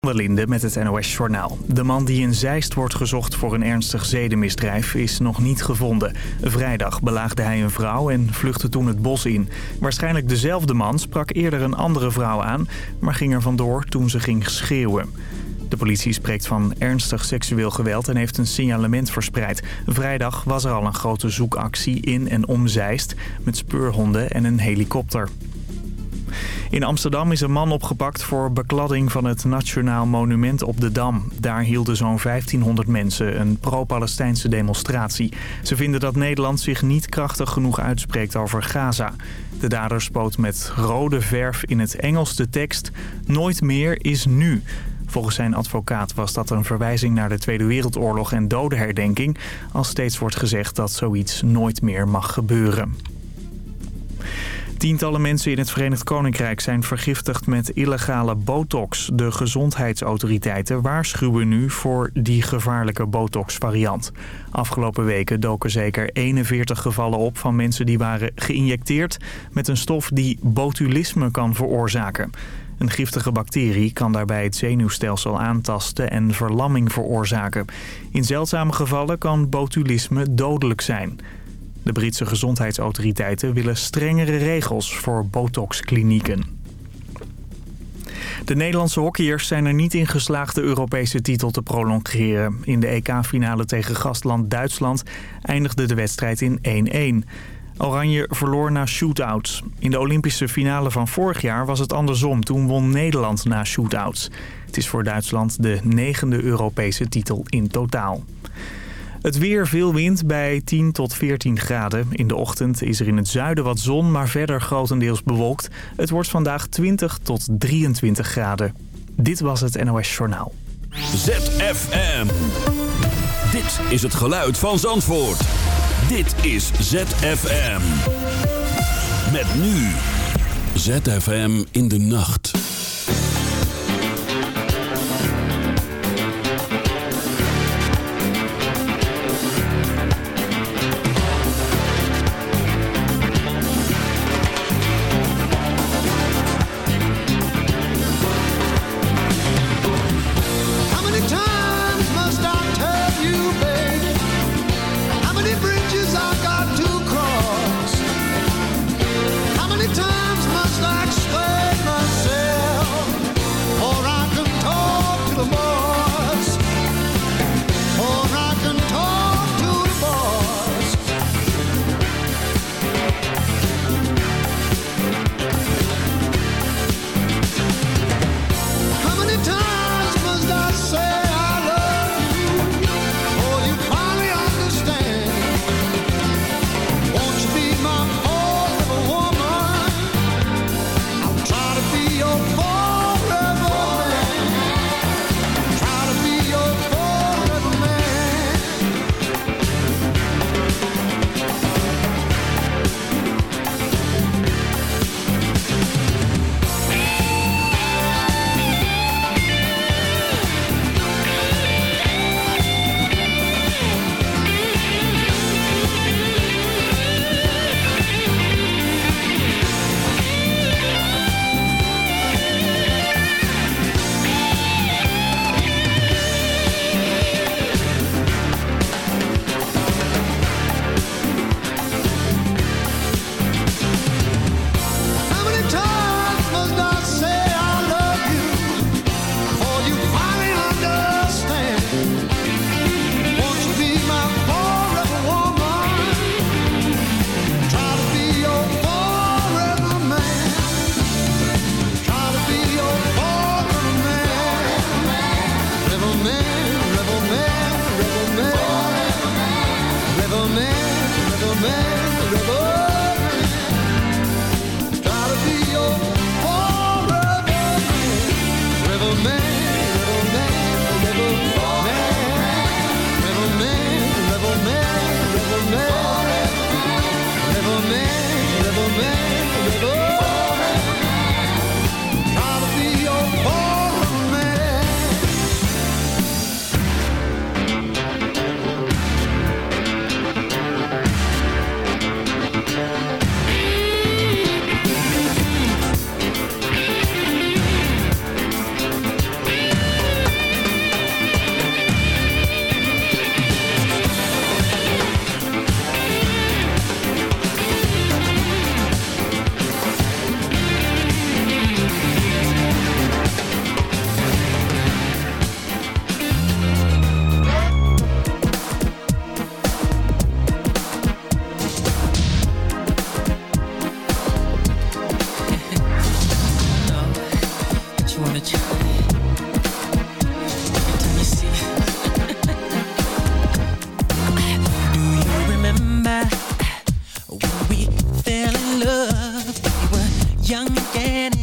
Linde met het NOS-journaal. De man die in Zeist wordt gezocht voor een ernstig zedenmisdrijf is nog niet gevonden. Vrijdag belaagde hij een vrouw en vluchtte toen het bos in. Waarschijnlijk dezelfde man sprak eerder een andere vrouw aan... maar ging er vandoor toen ze ging schreeuwen. De politie spreekt van ernstig seksueel geweld en heeft een signalement verspreid. Vrijdag was er al een grote zoekactie in en om Zeist... met speurhonden en een helikopter. In Amsterdam is een man opgepakt voor bekladding van het Nationaal Monument op de Dam. Daar hielden zo'n 1500 mensen een pro-Palestijnse demonstratie. Ze vinden dat Nederland zich niet krachtig genoeg uitspreekt over Gaza. De dader spoot met rode verf in het Engels de tekst... Nooit meer is nu. Volgens zijn advocaat was dat een verwijzing naar de Tweede Wereldoorlog en dodenherdenking... als steeds wordt gezegd dat zoiets nooit meer mag gebeuren. Tientallen mensen in het Verenigd Koninkrijk zijn vergiftigd met illegale botox. De gezondheidsautoriteiten waarschuwen nu voor die gevaarlijke botox-variant. Afgelopen weken doken zeker 41 gevallen op van mensen die waren geïnjecteerd... met een stof die botulisme kan veroorzaken. Een giftige bacterie kan daarbij het zenuwstelsel aantasten en verlamming veroorzaken. In zeldzame gevallen kan botulisme dodelijk zijn... De Britse gezondheidsautoriteiten willen strengere regels voor botoxklinieken. De Nederlandse hockeyers zijn er niet in geslaagd de Europese titel te prolongeren. In de EK-finale tegen gastland Duitsland eindigde de wedstrijd in 1-1. Oranje verloor na shootouts. In de Olympische finale van vorig jaar was het andersom. Toen won Nederland na shootouts. Het is voor Duitsland de negende Europese titel in totaal. Het weer, veel wind bij 10 tot 14 graden. In de ochtend is er in het zuiden wat zon, maar verder grotendeels bewolkt. Het wordt vandaag 20 tot 23 graden. Dit was het NOS Journaal. ZFM. Dit is het geluid van Zandvoort. Dit is ZFM. Met nu. ZFM in de nacht.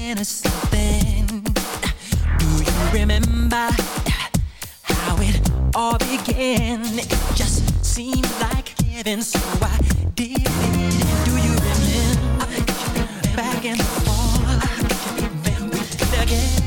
man or something. Do you remember uh, how it all began? It just seemed like heaven, so I did it. Do you remember back in the fall? Then we did again.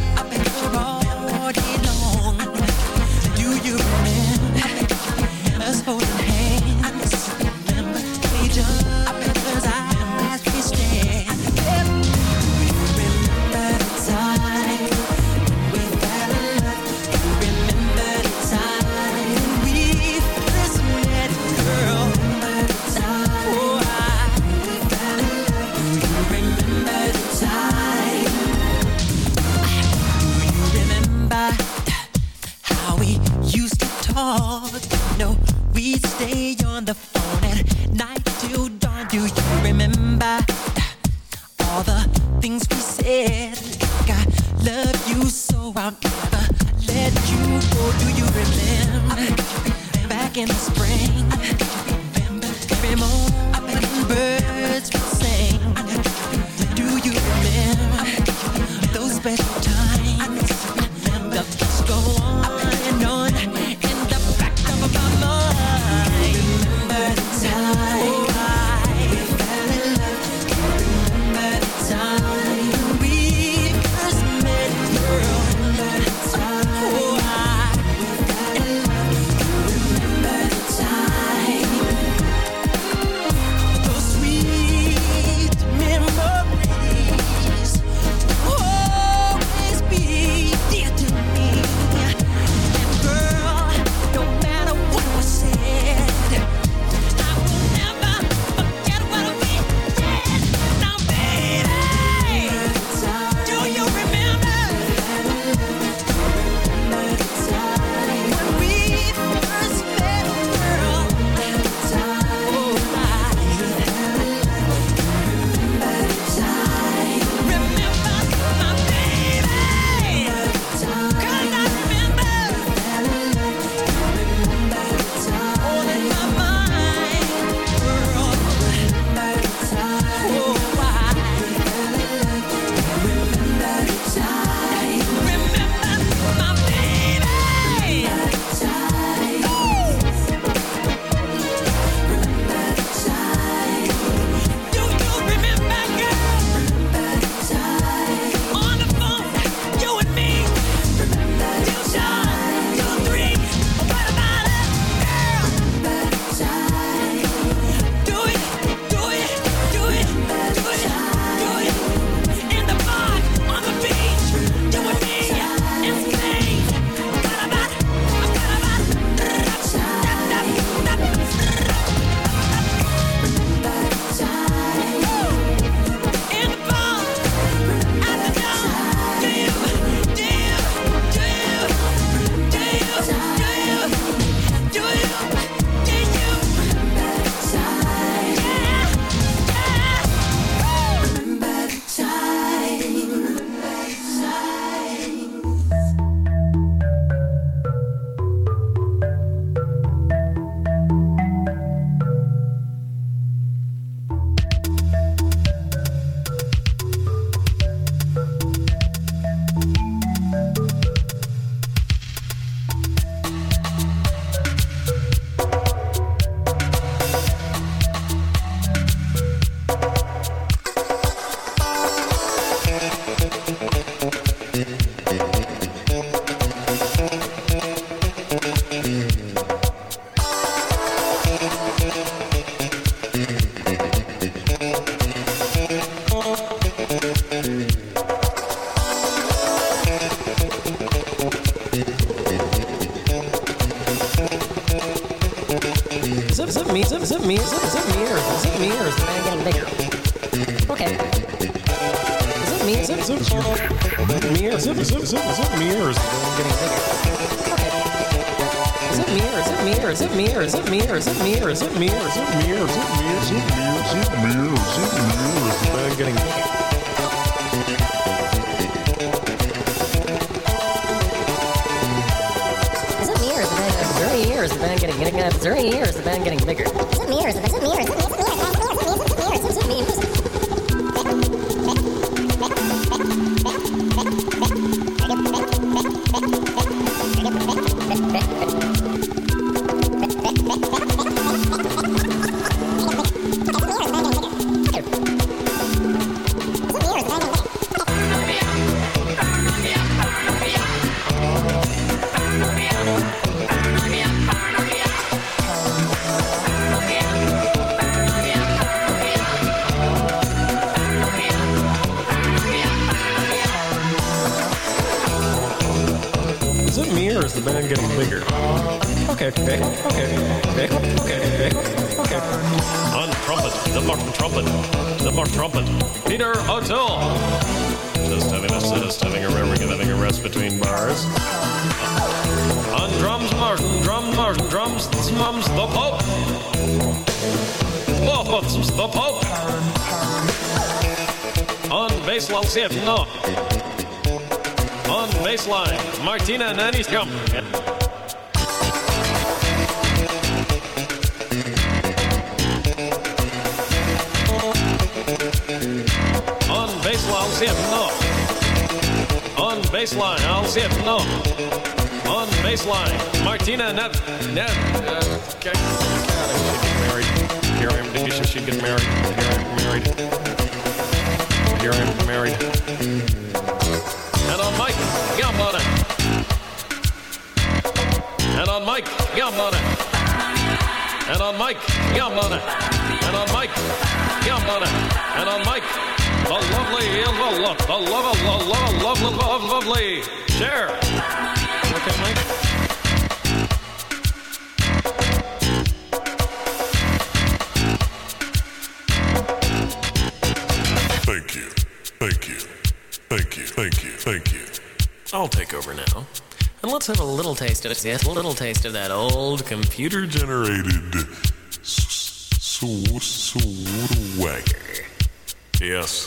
It me or is the band getting bigger? Okay, okay, okay, okay, okay, okay, okay. On trumpet, the Martin trumpet, the Martin trumpet, Peter O'Toole. Just having a just having a having a rest between bars. On drums, Martin, drum, Martin, drums, mums, the Pope. Oh, the Pope. On bass, I'll see if no. On baseline, Martina Nanny's come. On baseline, if no. On baseline, I'll if no. On baseline, Martina. Net. Uh, okay. Here I am. She get married. Here I am married. Here I am married. And on Mike Gambona. And on Mike Gambona. And on Mike Gambona. And on Mike Gambona. And on Mike, the lovely, the love, the love, the love, love, love, love, lovely. Share. Okay, Mike. Thank you. Thank you. Thank you. Thank you. I'll take over now. And let's have a little taste of it. A little taste of that old computer Generated swagger. Yes.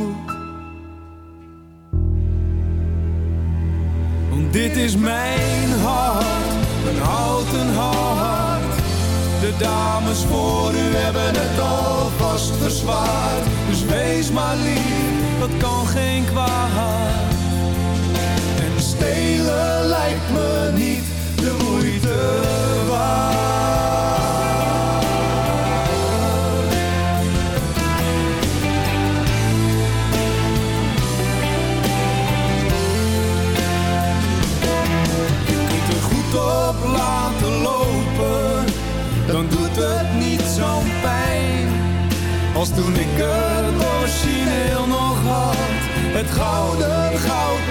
Dit is mijn hart, een houten hart. De dames voor u hebben het alvast verzwaard. Dus wees maar lief, dat kan geen kwaad. Het gouden goud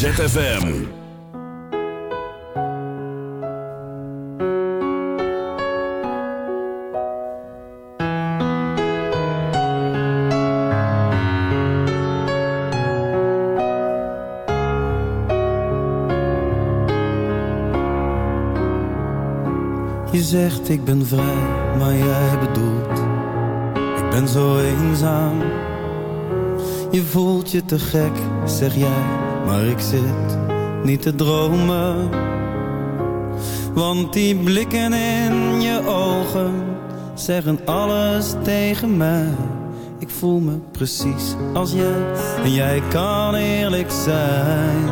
ZFM. Je zegt ik ben vrij, maar jij bedoelt Ik ben zo eenzaam Je voelt je te gek, zeg jij Maar ik zit niet te dromen. Want die blikken in je ogen Zeggen alles tegen mij Ik voel me precies als jij. En jij kan eerlijk zijn.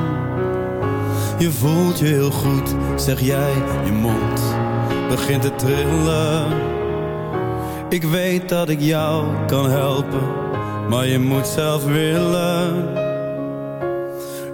Je voelt je heel goed, zeg jij, je mond begint te trillen. Ik weet dat ik jou kan helpen, maar je moet zelf willen.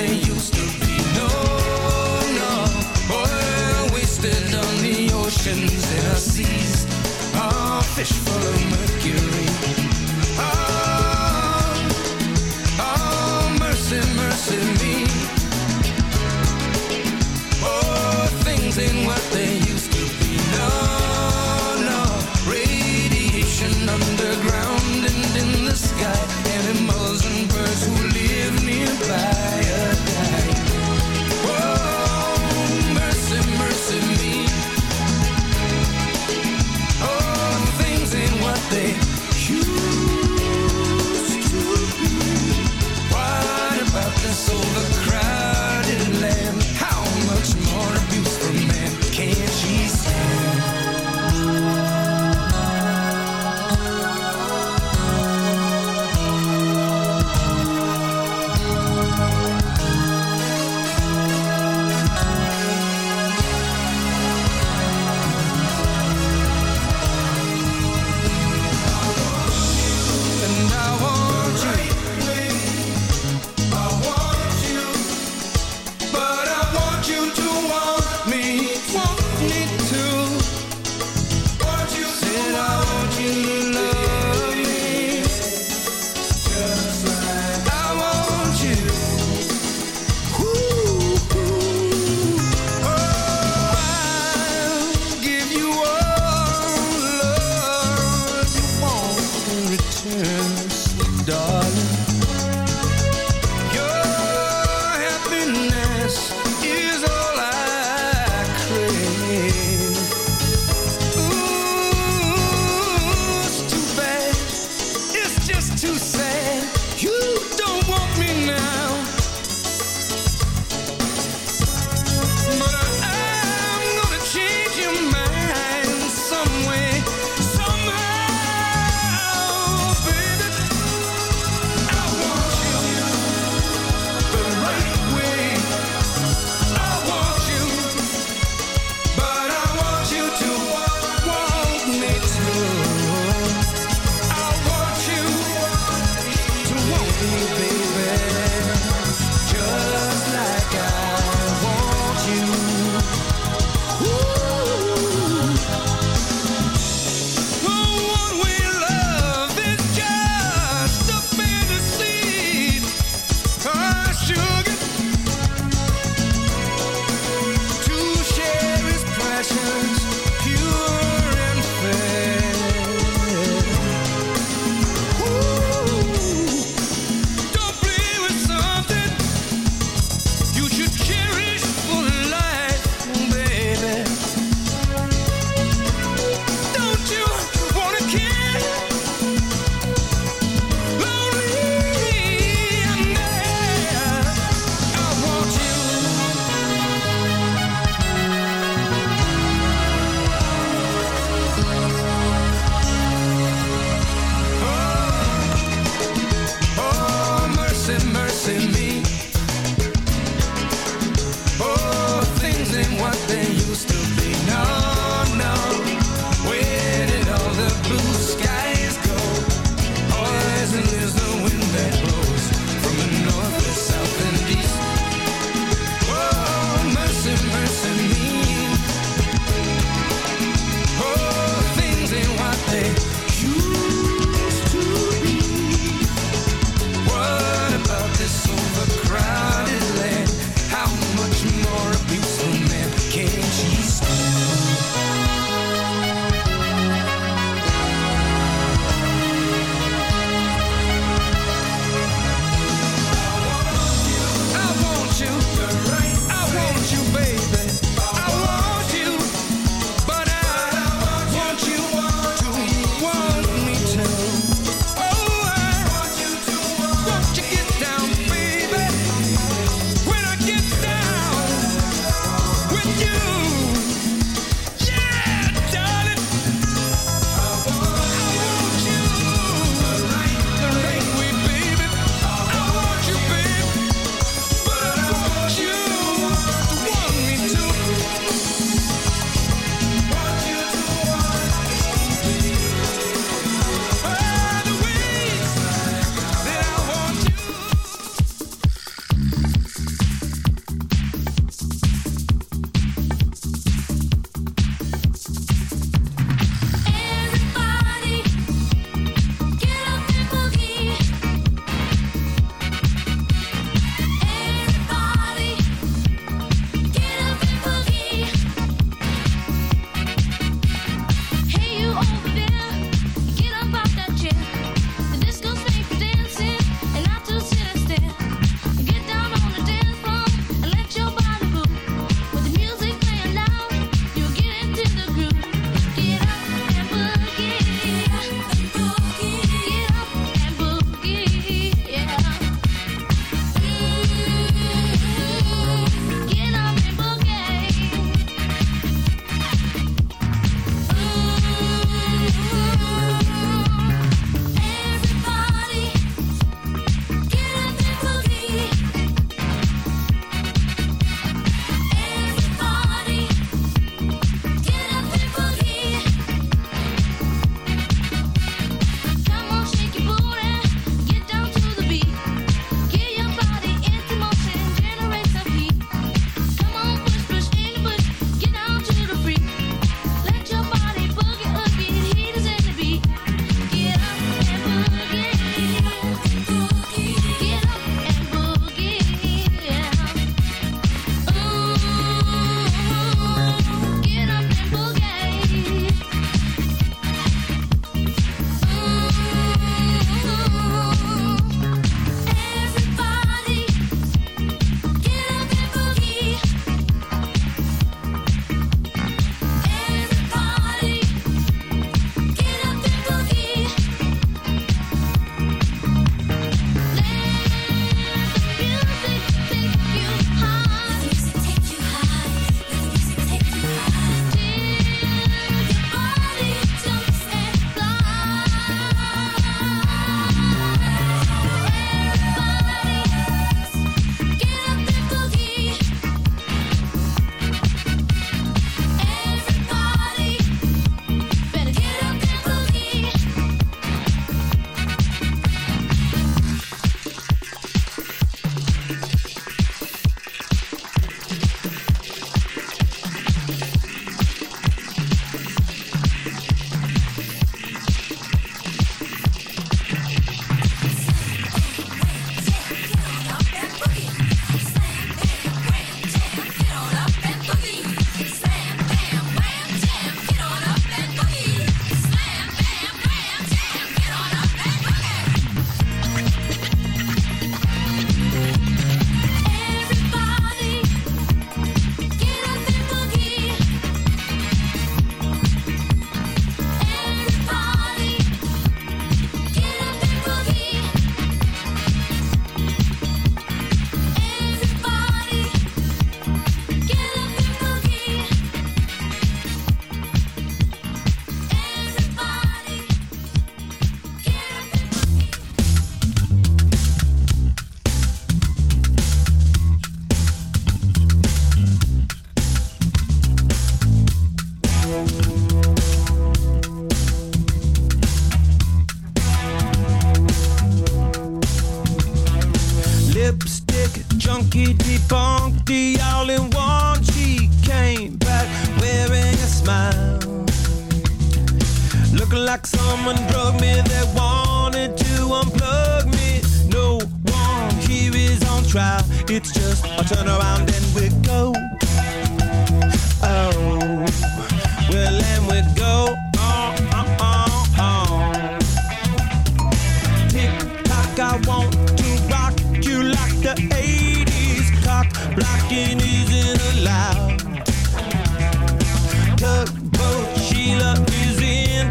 they used to be.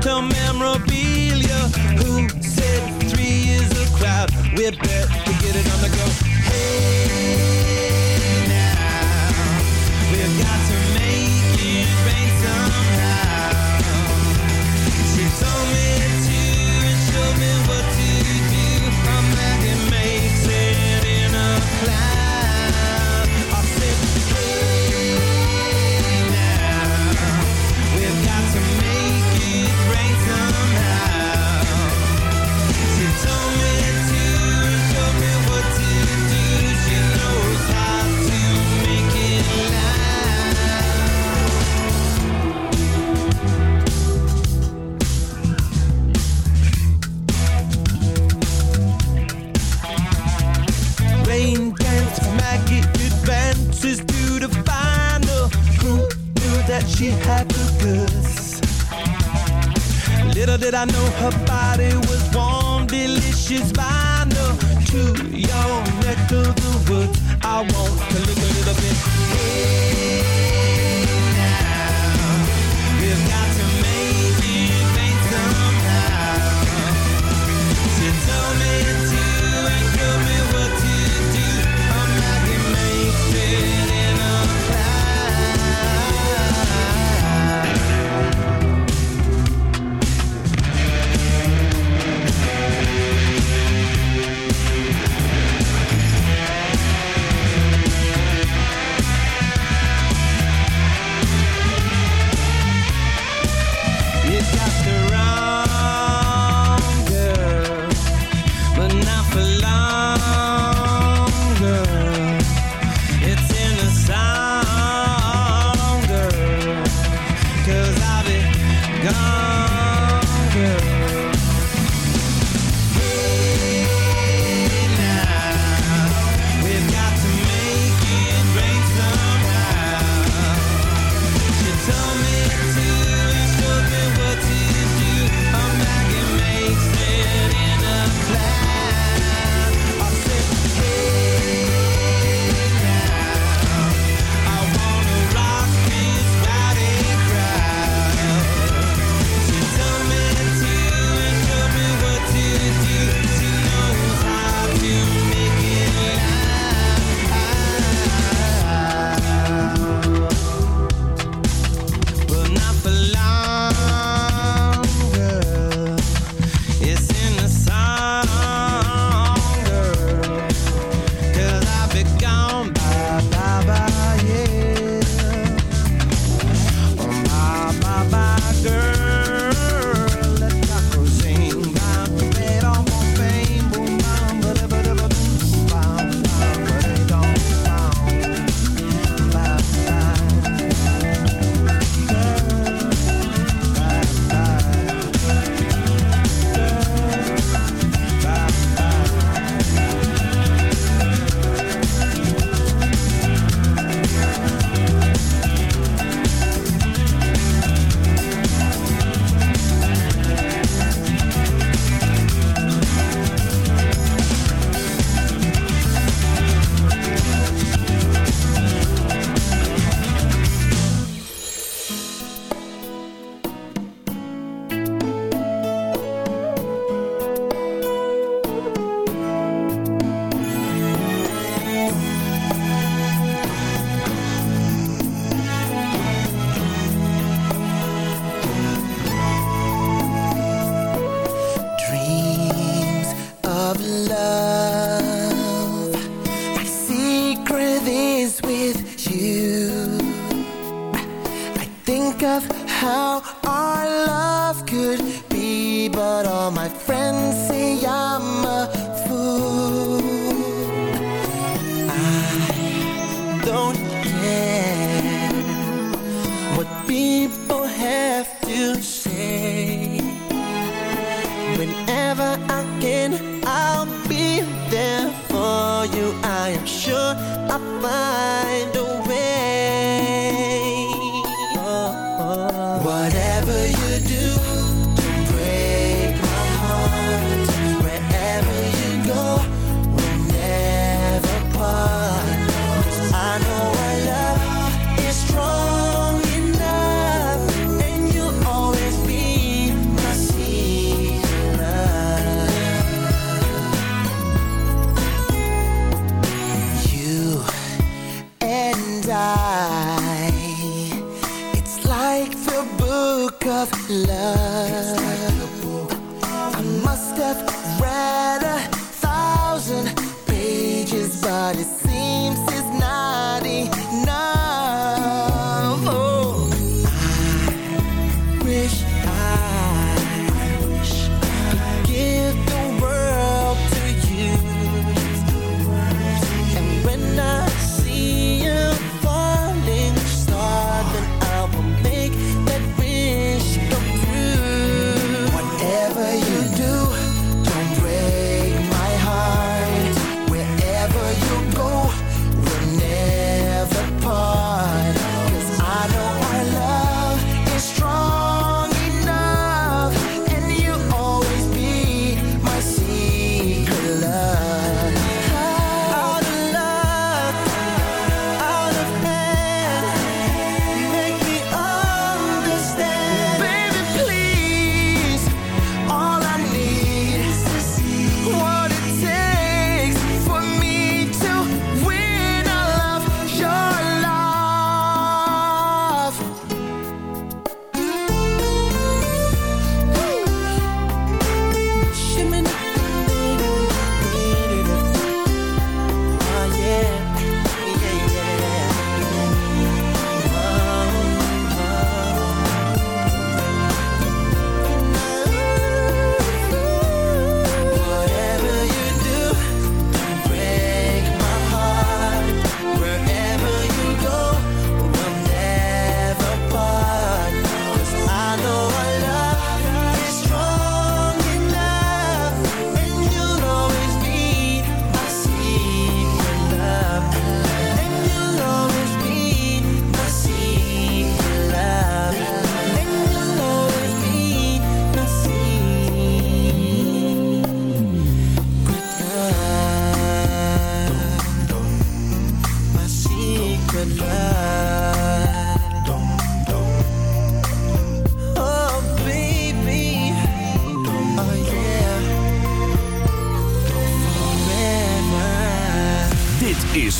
to memorabilia. Who said three is a crowd? We're bet get it on the go. she had the goods. Little did I know her body was warm, delicious by no to your neck of the woods. I want to look a little bit. Hey, now, we've got to make it somehow. She told me.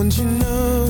Won't you know